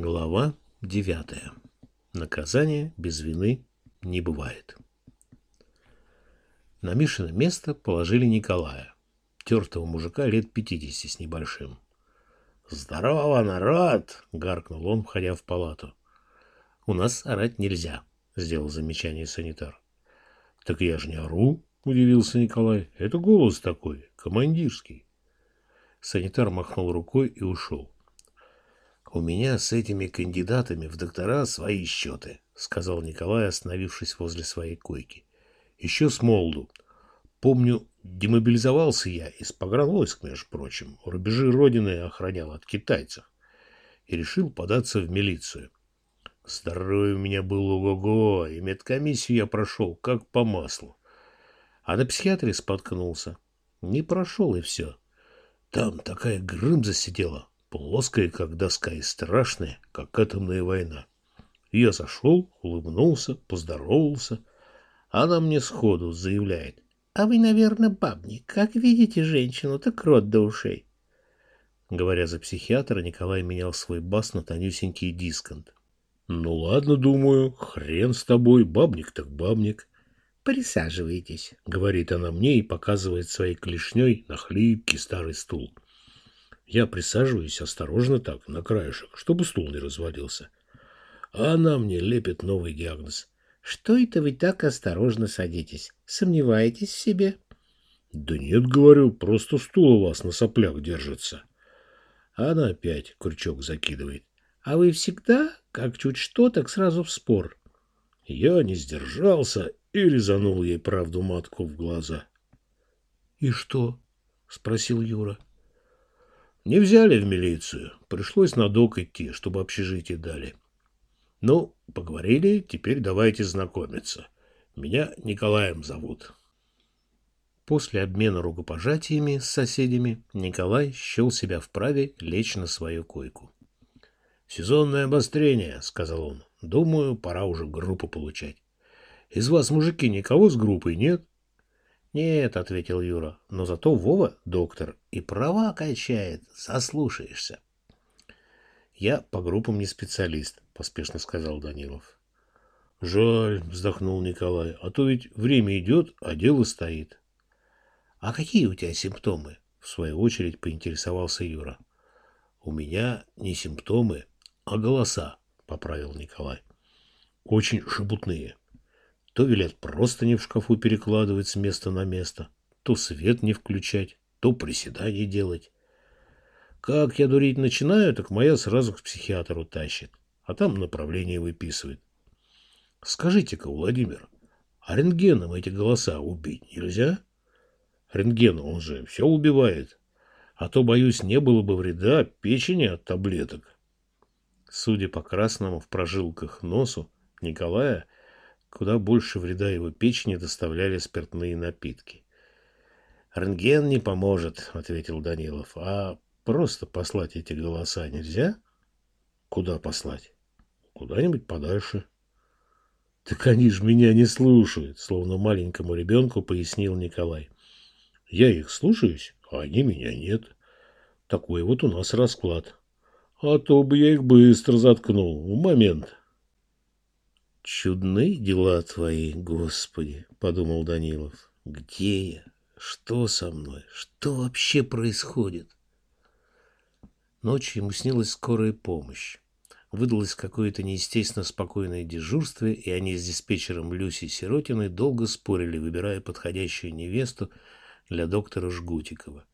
Глава девятая. Наказание без вины не бывает. На Мишино место положили Николая, тертого мужика лет пятидесяти с небольшим. «Здорово, народ!» — гаркнул он, входя в палату. «У нас орать нельзя», — сделал замечание санитар. «Так я же не ору», — удивился Николай. «Это голос такой, командирский». Санитар махнул рукой и ушел. «У меня с этими кандидатами в доктора свои счеты», — сказал Николай, остановившись возле своей койки. «Еще с молоду. Помню, демобилизовался я из погранвойск, между прочим, рубежи Родины охранял от китайцев, и решил податься в милицию. Здоровье у меня было ого-го, и медкомиссию я прошел, как по маслу. А на психиатре споткнулся. Не прошел, и все. Там такая грымза сидела, плоская, как доска, и страшная, как атомная война. Я зашел, улыбнулся, поздоровался. Она мне сходу заявляет. «А вы, наверное, бабник. Как видите женщину, так рот до ушей». Говоря за психиатра, Николай менял свой бас на тонюсенький дисконт. «Ну ладно, думаю, хрен с тобой, бабник так бабник». «Присаживайтесь», — говорит она мне и показывает своей клешней на хлипкий старый стул. Я присаживаюсь осторожно так, на краешек, чтобы стул не развалился. А она мне лепит новый диагноз. «Что это вы так осторожно садитесь? Сомневаетесь в себе?» «Да нет, говорю, просто стул у вас на соплях держится». Она опять крючок закидывает. «А вы всегда, как чуть что, так сразу в спор?» Я не сдержался и резанул ей правду матку в глаза. «И что?» — спросил Юра. Не взяли в милицию. Пришлось на док идти, чтобы общежитие дали. Ну, поговорили, теперь давайте знакомиться. Меня Николаем зовут. После обмена рукопожатиями с соседями Николай счел себя вправе лечь на свою койку. «Сезонное обострение», — сказал он. «Думаю, пора уже группу получать. Из вас, мужики, никого с группой нет?» «Нет», — ответил Юра, — «но зато Вова доктор и права качает, заслушаешься». «Я по группам не специалист», — поспешно сказал Данилов. «Жаль», — вздохнул Николай, — «а то ведь время идет, а дело стоит». «А какие у тебя симптомы?» — в свою очередь поинтересовался Юра. «У меня не симптомы, а голоса», — поправил Николай. «Очень шебутные». То велят просто не в шкафу перекладывать с места на место, то свет не включать, то приседания делать. Как я дурить начинаю, так моя сразу к психиатру тащит, а там направление выписывает. Скажите-ка, Владимир, а рентгеном эти голоса убить нельзя? Рентген, он же все убивает. А то, боюсь, не было бы вреда печени от таблеток. Судя по красному в прожилках носу Николая, Куда больше вреда его печени доставляли спиртные напитки. «Рентген не поможет», — ответил Данилов. «А просто послать эти голоса нельзя?» «Куда послать?» «Куда-нибудь подальше». «Так они же меня не слушают», — словно маленькому ребенку пояснил Николай. «Я их слушаюсь, а они меня нет. Такой вот у нас расклад. А то бы я их быстро заткнул в момент». «Чудны дела твои, Господи!» — подумал Данилов. «Где я? Что со мной? Что вообще происходит?» Ночью ему снилась скорая помощь. Выдалось какое-то неестественно спокойное дежурство, и они с диспетчером Люси Сиротиной долго спорили, выбирая подходящую невесту для доктора Жгутикова.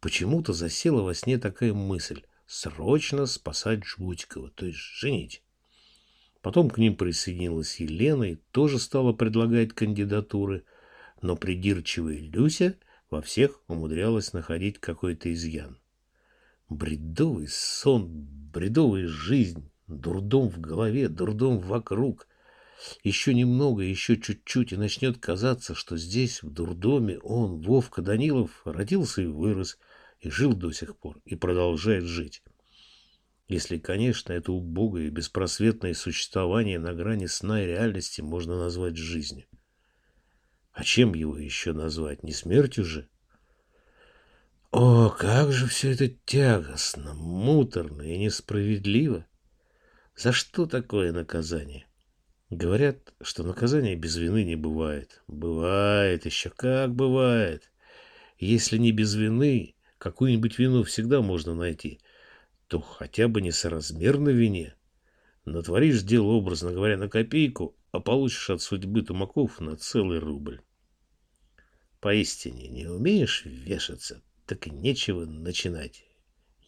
Почему-то засела во сне такая мысль – срочно спасать Жгутикова, то есть женить. Потом к ним присоединилась Елена и тоже стала предлагать кандидатуры, но придирчивая Люся во всех умудрялась находить какой-то изъян. Бредовый сон, бредовая жизнь, дурдом в голове, дурдом вокруг. Еще немного, еще чуть-чуть, и начнет казаться, что здесь, в дурдоме, он, Вовка Данилов, родился и вырос, и жил до сих пор, и продолжает жить. Если, конечно, это убогое и беспросветное существование на грани сна и реальности можно назвать жизнью. А чем его еще назвать? Не смертью же? О, как же все это тягостно, муторно и несправедливо! За что такое наказание? Говорят, что наказание без вины не бывает. Бывает, еще как бывает. Если не без вины, какую-нибудь вину всегда можно найти, то хотя бы не соразмерно вине. Натворишь дело, образно говоря, на копейку, а получишь от судьбы тумаков на целый рубль. Поистине, не умеешь вешаться, так и нечего начинать.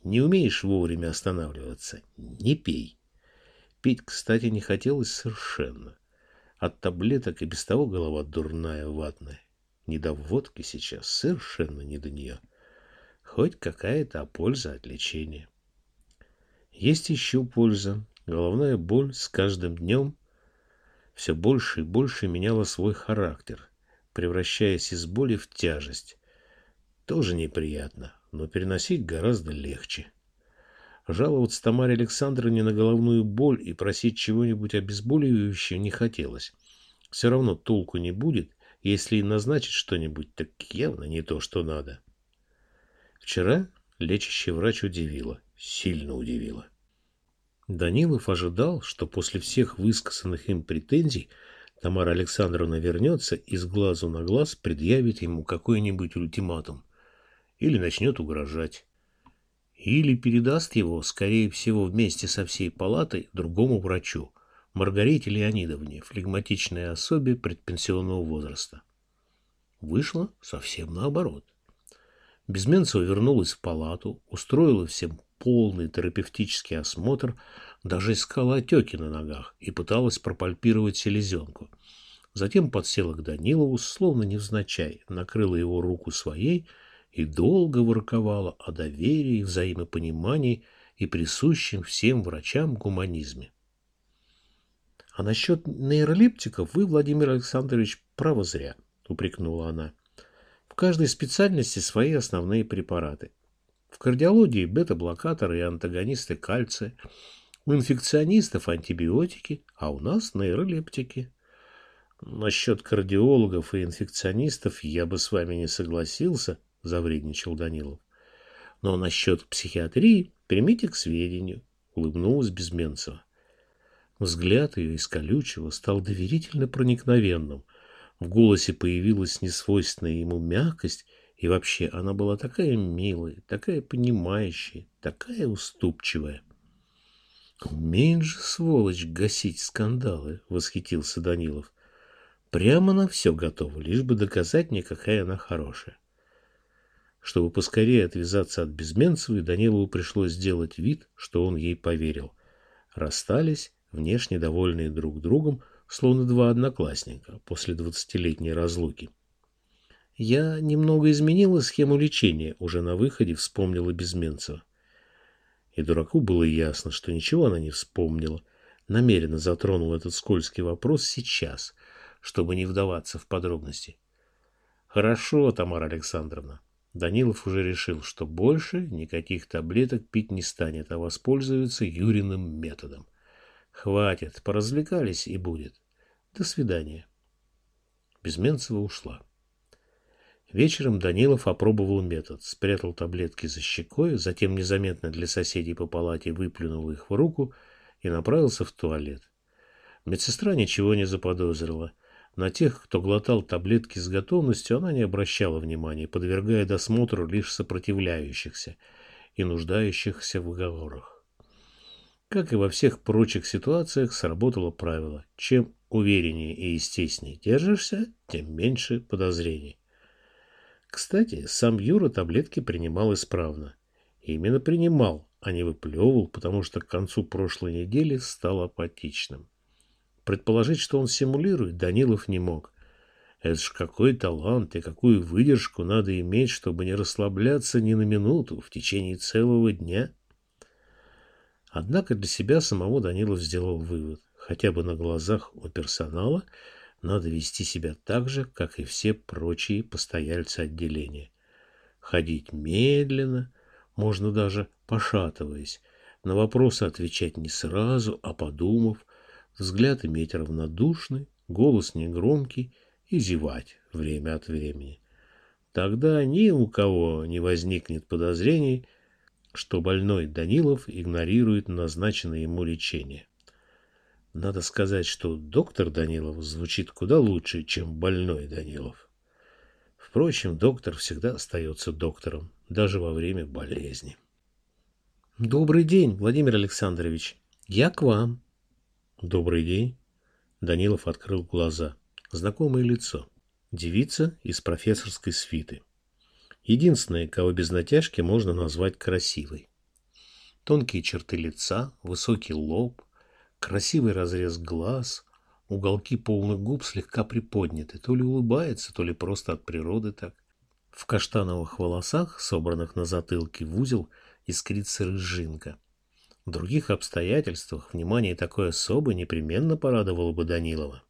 Не умеешь вовремя останавливаться, не пей. Пить, кстати, не хотелось совершенно. От таблеток и без того голова дурная, ватная. Не до водки сейчас, совершенно не до нее. Хоть какая-то польза от лечения. Есть еще польза. Головная боль с каждым днем все больше и больше меняла свой характер, превращаясь из боли в тяжесть. Тоже неприятно, но переносить гораздо легче. Жаловаться Тамаре Александровне на головную боль и просить чего-нибудь обезболивающего не хотелось. Все равно толку не будет, если и назначить что-нибудь, так явно не то, что надо. Вчера лечащий врач удивила, сильно удивила. Данилов ожидал, что после всех высказанных им претензий Тамара Александровна вернется и с глазу на глаз предъявит ему какой-нибудь ультиматум или начнет угрожать или передаст его, скорее всего, вместе со всей палатой другому врачу, Маргарите Леонидовне, флегматичной особе предпенсионного возраста. Вышло совсем наоборот. Безменцева вернулась в палату, устроила всем полный терапевтический осмотр, даже искала отеки на ногах и пыталась пропальпировать селезенку. Затем подсела к Данилову, словно невзначай, накрыла его руку своей – и долго ворковала о доверии, взаимопонимании и присущем всем врачам гуманизме. А насчет нейролептиков вы, Владимир Александрович, право зря, упрекнула она. В каждой специальности свои основные препараты. В кардиологии бета-блокаторы и антагонисты кальция, у инфекционистов антибиотики, а у нас нейролептики. Насчет кардиологов и инфекционистов я бы с вами не согласился, — завредничал Данилов. «Но насчет психиатрии примите к сведению», — улыбнулась Безменцева. Взгляд ее из колючего стал доверительно проникновенным. В голосе появилась несвойственная ему мягкость, и вообще она была такая милая, такая понимающая, такая уступчивая. «Умеет же, сволочь, гасить скандалы!» — восхитился Данилов. «Прямо на все готова, лишь бы доказать мне, какая она хорошая». Чтобы поскорее отвязаться от Безменцевой, Данилову пришлось сделать вид, что он ей поверил. Расстались, внешне довольные друг другом, словно два одноклассника после двадцатилетней разлуки. «Я немного изменила схему лечения», — уже на выходе вспомнила Безменцева. И дураку было ясно, что ничего она не вспомнила. Намеренно затронул этот скользкий вопрос сейчас, чтобы не вдаваться в подробности. «Хорошо, Тамара Александровна», Данилов уже решил, что больше никаких таблеток пить не станет, а воспользуется Юриным методом. Хватит, поразвлекались и будет. До свидания. Безменцева ушла. Вечером Данилов опробовал метод, спрятал таблетки за щекой, затем незаметно для соседей по палате выплюнул их в руку и направился в туалет. Медсестра ничего не заподозрила. На тех, кто глотал таблетки с готовностью, она не обращала внимания, подвергая досмотру лишь сопротивляющихся и нуждающихся в уговорах. Как и во всех прочих ситуациях, сработало правило. Чем увереннее и естественнее держишься, тем меньше подозрений. Кстати, сам Юра таблетки принимал исправно. И именно принимал, а не выплевывал, потому что к концу прошлой недели стал апатичным. Предположить, что он симулирует, Данилов не мог. Это ж какой талант и какую выдержку надо иметь, чтобы не расслабляться ни на минуту в течение целого дня. Однако для себя самого Данилов сделал вывод. Хотя бы на глазах у персонала надо вести себя так же, как и все прочие постояльцы отделения. Ходить медленно, можно даже пошатываясь, на вопросы отвечать не сразу, а подумав, взгляд иметь равнодушный, голос негромкий и зевать время от времени. Тогда ни у кого не возникнет подозрений, что больной Данилов игнорирует назначенное ему лечение. Надо сказать, что доктор Данилов звучит куда лучше, чем больной Данилов. Впрочем, доктор всегда остается доктором, даже во время болезни. Добрый день, Владимир Александрович. Я к вам. Добрый день. Данилов открыл глаза. Знакомое лицо. Девица из профессорской свиты. Единственное, кого без натяжки можно назвать красивой. Тонкие черты лица, высокий лоб, красивый разрез глаз, уголки полных губ слегка приподняты, то ли улыбается, то ли просто от природы так. В каштановых волосах, собранных на затылке в узел, искрится рыжинка. В других обстоятельствах внимание такой особы непременно порадовало бы Данилова.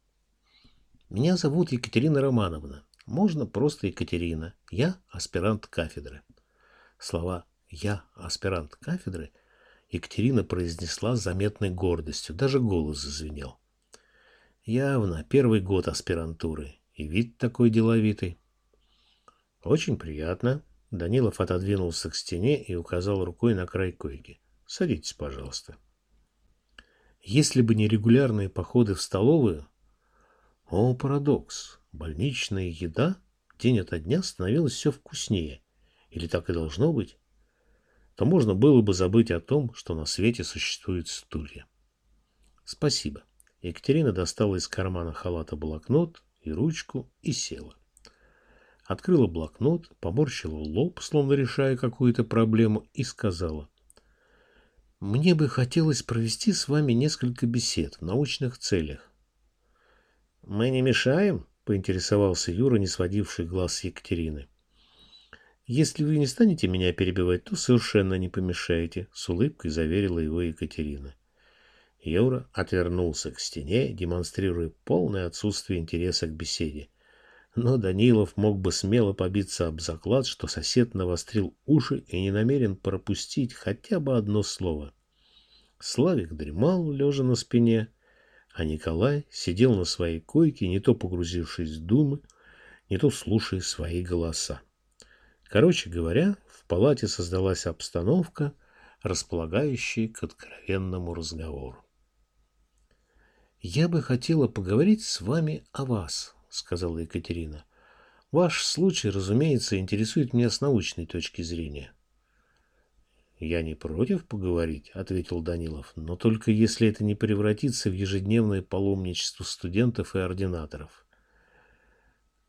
Меня зовут Екатерина Романовна. Можно просто Екатерина. Я аспирант кафедры. Слова «я аспирант кафедры» Екатерина произнесла с заметной гордостью, даже голос зазвенел. Явно первый год аспирантуры, и вид такой деловитый. Очень приятно. Данилов отодвинулся к стене и указал рукой на край койки. Садитесь, пожалуйста. Если бы не регулярные походы в столовую... О, парадокс! Больничная еда день ото дня становилась все вкуснее. Или так и должно быть? То можно было бы забыть о том, что на свете существуют стулья. Спасибо. Екатерина достала из кармана халата блокнот и ручку и села. Открыла блокнот, поморщила лоб, словно решая какую-то проблему, и сказала. Мне бы хотелось провести с вами несколько бесед в научных целях. Мы не мешаем? Поинтересовался Юра, не сводивший глаз с Екатерины. Если вы не станете меня перебивать, то совершенно не помешаете, с улыбкой заверила его Екатерина. Юра отвернулся к стене, демонстрируя полное отсутствие интереса к беседе. Но Данилов мог бы смело побиться об заклад, что сосед навострил уши и не намерен пропустить хотя бы одно слово. Славик дремал, лежа на спине, а Николай сидел на своей койке, не то погрузившись в думы, не то слушая свои голоса. Короче говоря, в палате создалась обстановка, располагающая к откровенному разговору. «Я бы хотела поговорить с вами о вас», — сказала Екатерина. «Ваш случай, разумеется, интересует меня с научной точки зрения». «Я не против поговорить», — ответил Данилов, «но только если это не превратится в ежедневное паломничество студентов и ординаторов».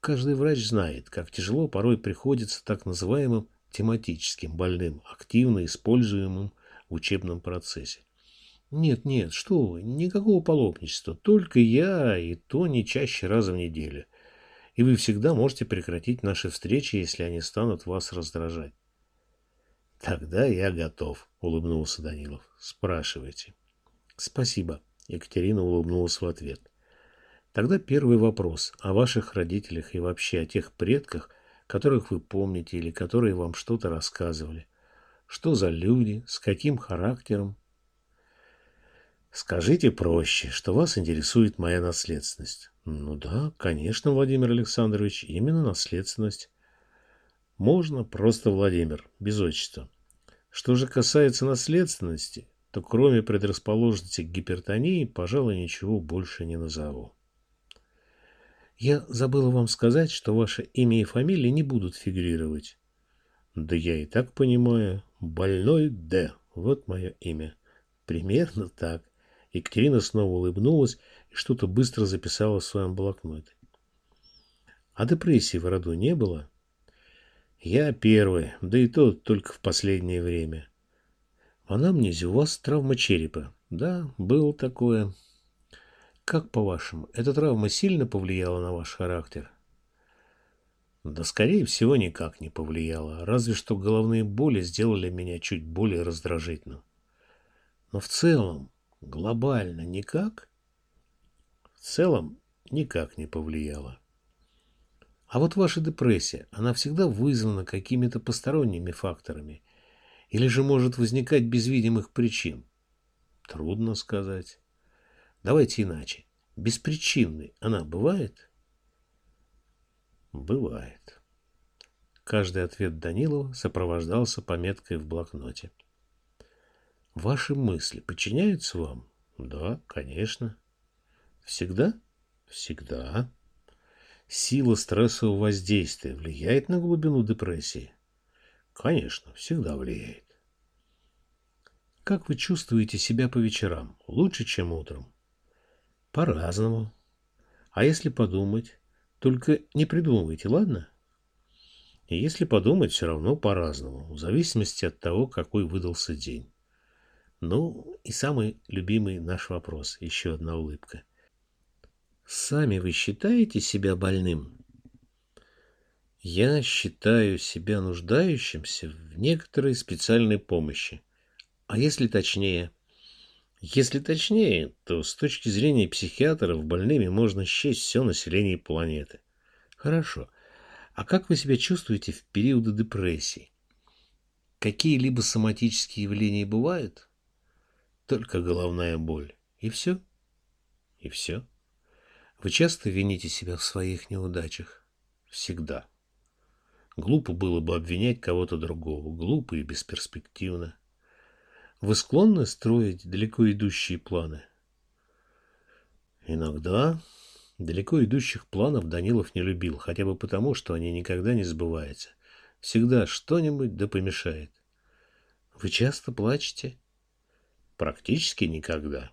Каждый врач знает, как тяжело порой приходится так называемым тематическим больным, активно используемым в учебном процессе. Нет, нет, что вы, никакого паломничества, только я, и то не чаще раза в неделю. И вы всегда можете прекратить наши встречи, если они станут вас раздражать. Тогда я готов, улыбнулся Данилов. Спрашивайте. Спасибо, Екатерина улыбнулась в ответ. Тогда первый вопрос о ваших родителях и вообще о тех предках, которых вы помните или которые вам что-то рассказывали. Что за люди, с каким характером, Скажите проще, что вас интересует моя наследственность. Ну да, конечно, Владимир Александрович, именно наследственность. Можно просто Владимир, без отчества. Что же касается наследственности, то кроме предрасположенности к гипертонии, пожалуй, ничего больше не назову. Я забыла вам сказать, что ваше имя и фамилия не будут фигурировать. Да я и так понимаю. Больной Д. Вот мое имя. Примерно так. Екатерина снова улыбнулась и что-то быстро записала в своем блокноте. А депрессии в роду не было? Я первый, да и то только в последнее время. В анамнезе у вас травма черепа. Да, было такое. Как по-вашему, эта травма сильно повлияла на ваш характер? Да, скорее всего, никак не повлияла. Разве что головные боли сделали меня чуть более раздражительным. Но в целом, глобально никак? В целом никак не повлияло. А вот ваша депрессия, она всегда вызвана какими-то посторонними факторами или же может возникать без видимых причин? Трудно сказать. Давайте иначе. Беспричинной она бывает? Бывает. Каждый ответ Данилова сопровождался пометкой в блокноте. Ваши мысли подчиняются вам? Да, конечно. Всегда? Всегда. Сила стрессового воздействия влияет на глубину депрессии? Конечно, всегда влияет. Как вы чувствуете себя по вечерам? Лучше, чем утром? По-разному. А если подумать? Только не придумывайте, ладно? И если подумать, все равно по-разному, в зависимости от того, какой выдался день. Ну, и самый любимый наш вопрос, еще одна улыбка. Сами вы считаете себя больным? Я считаю себя нуждающимся в некоторой специальной помощи. А если точнее? Если точнее, то с точки зрения психиатров больными можно счесть все население планеты. Хорошо. А как вы себя чувствуете в периоды депрессии? Какие-либо соматические явления бывают? Только головная боль. И все? И все? Вы часто вините себя в своих неудачах? Всегда. Глупо было бы обвинять кого-то другого. Глупо и бесперспективно. Вы склонны строить далеко идущие планы? Иногда Далеко идущих планов Данилов не любил, хотя бы потому, что они никогда не сбываются. Всегда что-нибудь да помешает. Вы часто плачете? Практически никогда.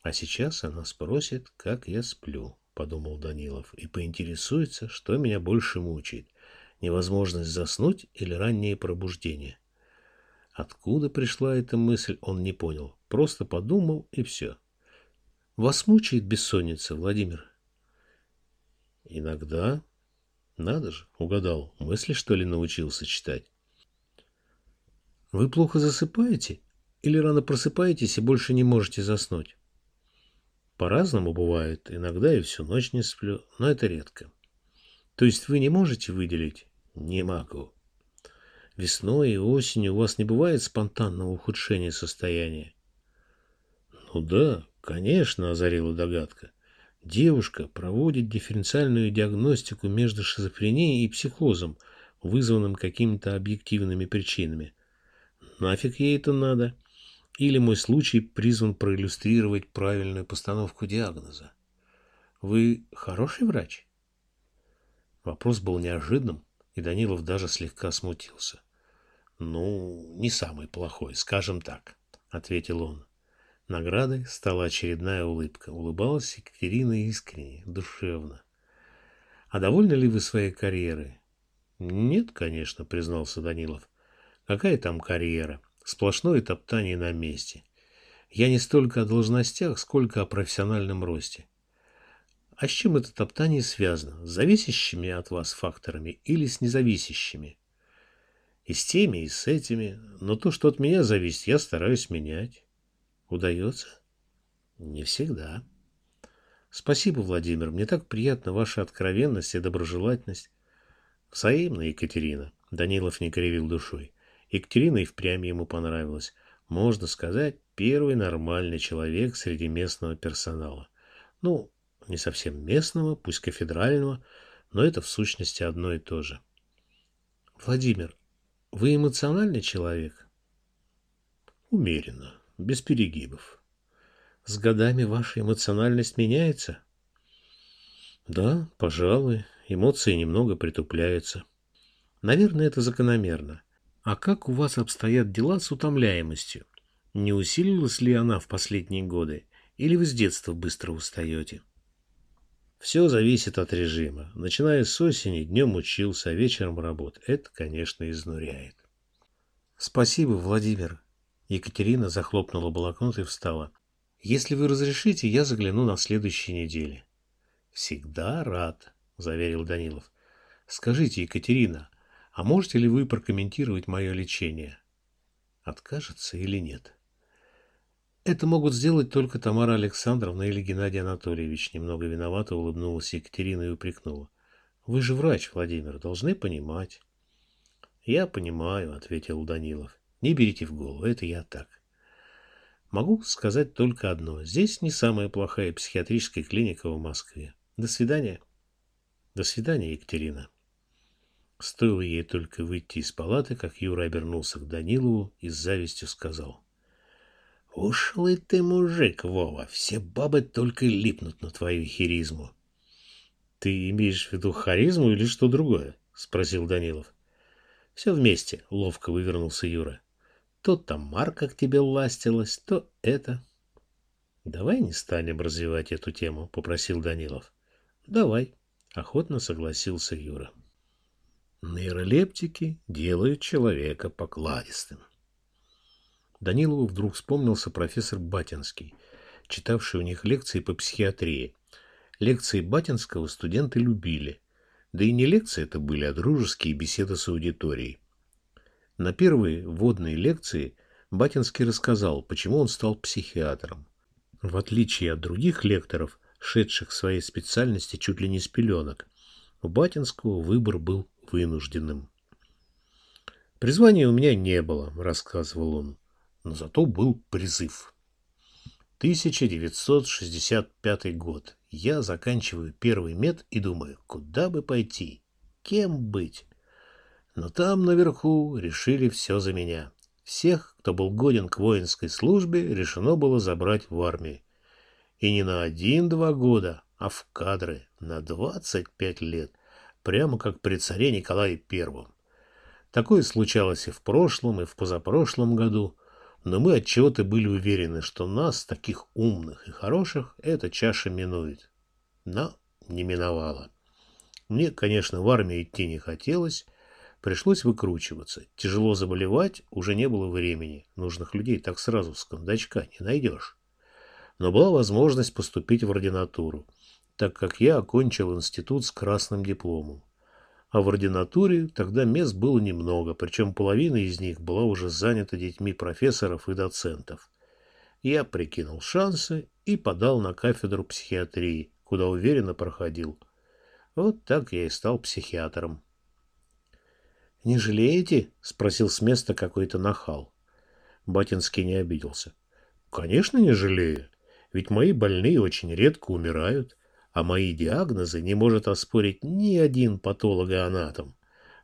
А сейчас она спросит, как я сплю, подумал Данилов, и поинтересуется, что меня больше мучает. Невозможность заснуть или раннее пробуждение. Откуда пришла эта мысль, он не понял. Просто подумал, и все. Вас мучает бессонница, Владимир? Иногда. Надо же, угадал. Мысли, что ли, научился читать? Вы плохо засыпаете? Или рано просыпаетесь и больше не можете заснуть? По-разному бывает. Иногда я всю ночь не сплю, но это редко. То есть вы не можете выделить? Не могу. Весной и осенью у вас не бывает спонтанного ухудшения состояния? Ну да, конечно, озарила догадка. Девушка проводит дифференциальную диагностику между шизофренией и психозом, вызванным какими-то объективными причинами. Нафиг ей это надо? Или мой случай призван проиллюстрировать правильную постановку диагноза? Вы хороший врач? Вопрос был неожиданным, и Данилов даже слегка смутился. Ну, не самый плохой, скажем так, ответил он. Наградой стала очередная улыбка. Улыбалась Екатерина искренне, душевно. «А довольны ли вы своей карьерой?» «Нет, конечно», — признался Данилов. «Какая там карьера? Сплошное топтание на месте. Я не столько о должностях, сколько о профессиональном росте. А с чем это топтание связано? С зависящими от вас факторами или с независящими? И с теми, и с этими. Но то, что от меня зависит, я стараюсь менять. Удается? Не всегда. Спасибо, Владимир. Мне так приятна ваша откровенность и доброжелательность. Взаимно, Екатерина. Данилов не кривил душой. Екатерина и впрямь ему понравилась. Можно сказать, первый нормальный человек среди местного персонала. Ну, не совсем местного, пусть кафедрального, но это в сущности одно и то же. Владимир, вы эмоциональный человек? Умеренно без перегибов. С годами ваша эмоциональность меняется? Да, пожалуй, эмоции немного притупляются. Наверное, это закономерно. А как у вас обстоят дела с утомляемостью? Не усилилась ли она в последние годы? Или вы с детства быстро устаете? Все зависит от режима. Начиная с осени, днем учился, а вечером работ. Это, конечно, изнуряет. Спасибо, Владимир. Екатерина захлопнула блокнот и встала. «Если вы разрешите, я загляну на следующей неделе». «Всегда рад», — заверил Данилов. «Скажите, Екатерина, а можете ли вы прокомментировать мое лечение?» «Откажется или нет?» «Это могут сделать только Тамара Александровна или Геннадий Анатольевич», — немного виновато улыбнулась Екатерина и упрекнула. «Вы же врач, Владимир, должны понимать». «Я понимаю», — ответил Данилов. Не берите в голову, это я так. Могу сказать только одно. Здесь не самая плохая психиатрическая клиника в Москве. До свидания. До свидания, Екатерина. Стоило ей только выйти из палаты, как Юра обернулся к Данилову и с завистью сказал. Ушлый ты мужик, Вова, все бабы только липнут на твою херизму. Ты имеешь в виду харизму или что другое? Спросил Данилов. Все вместе, ловко вывернулся Юра. То там Марка к тебе ластилась, то это. Давай не станем развивать эту тему, попросил Данилов. Давай, охотно согласился Юра. Нейролептики делают человека покладистым. Данилову вдруг вспомнился профессор Батинский, читавший у них лекции по психиатрии. Лекции Батинского студенты любили. Да и не лекции это были, а дружеские беседы с аудиторией. На первые вводные лекции Батинский рассказал, почему он стал психиатром. В отличие от других лекторов, шедших своей специальности чуть ли не с пеленок, у Батинского выбор был вынужденным. «Призвания у меня не было», — рассказывал он но зато был призыв. 1965 год. Я заканчиваю первый мед и думаю, куда бы пойти, кем быть. Но там наверху решили все за меня. Всех, кто был годен к воинской службе, решено было забрать в армию. И не на один-два года, а в кадры на 25 лет, прямо как при царе Николае Первом. Такое случалось и в прошлом, и в позапрошлом году – но мы отчего-то были уверены, что нас, таких умных и хороших, эта чаша минует. Но не миновала. Мне, конечно, в армию идти не хотелось, пришлось выкручиваться. Тяжело заболевать уже не было времени, нужных людей так сразу с кондачка не найдешь. Но была возможность поступить в ординатуру, так как я окончил институт с красным дипломом а в ординатуре тогда мест было немного, причем половина из них была уже занята детьми профессоров и доцентов. Я прикинул шансы и подал на кафедру психиатрии, куда уверенно проходил. Вот так я и стал психиатром. — Не жалеете? — спросил с места какой-то нахал. Батинский не обиделся. — Конечно, не жалею. Ведь мои больные очень редко умирают а мои диагнозы не может оспорить ни один патологоанатом.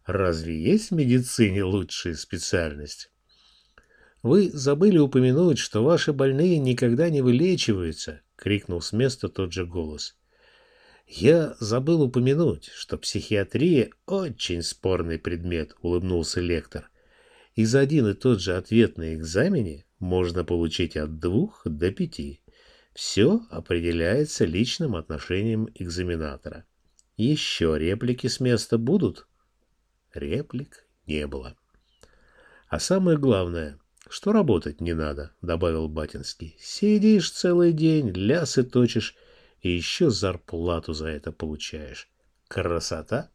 Разве есть в медицине лучшая специальность? Вы забыли упомянуть, что ваши больные никогда не вылечиваются, крикнул с места тот же голос. Я забыл упомянуть, что психиатрия очень спорный предмет, улыбнулся лектор. И за один и тот же ответ на экзамене можно получить от двух до пяти. Все определяется личным отношением экзаменатора. Еще реплики с места будут? Реплик не было. А самое главное, что работать не надо, добавил Батинский. Сидишь целый день, лясы точишь, и еще зарплату за это получаешь. Красота!